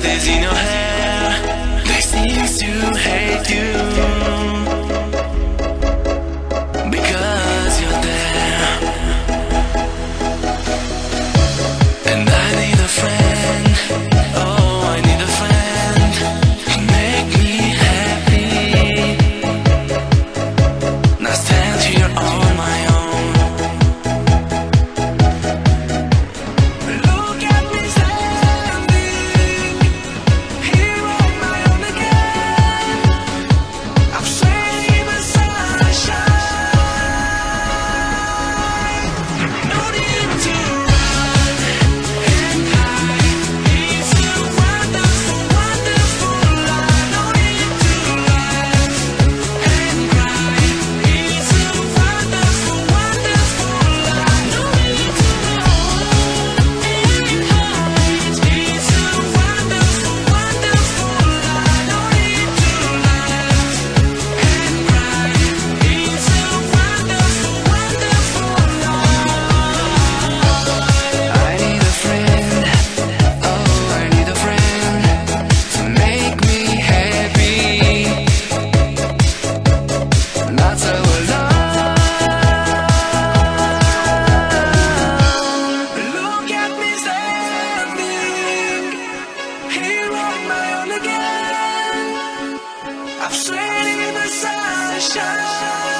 Teresina I've in the sunshine.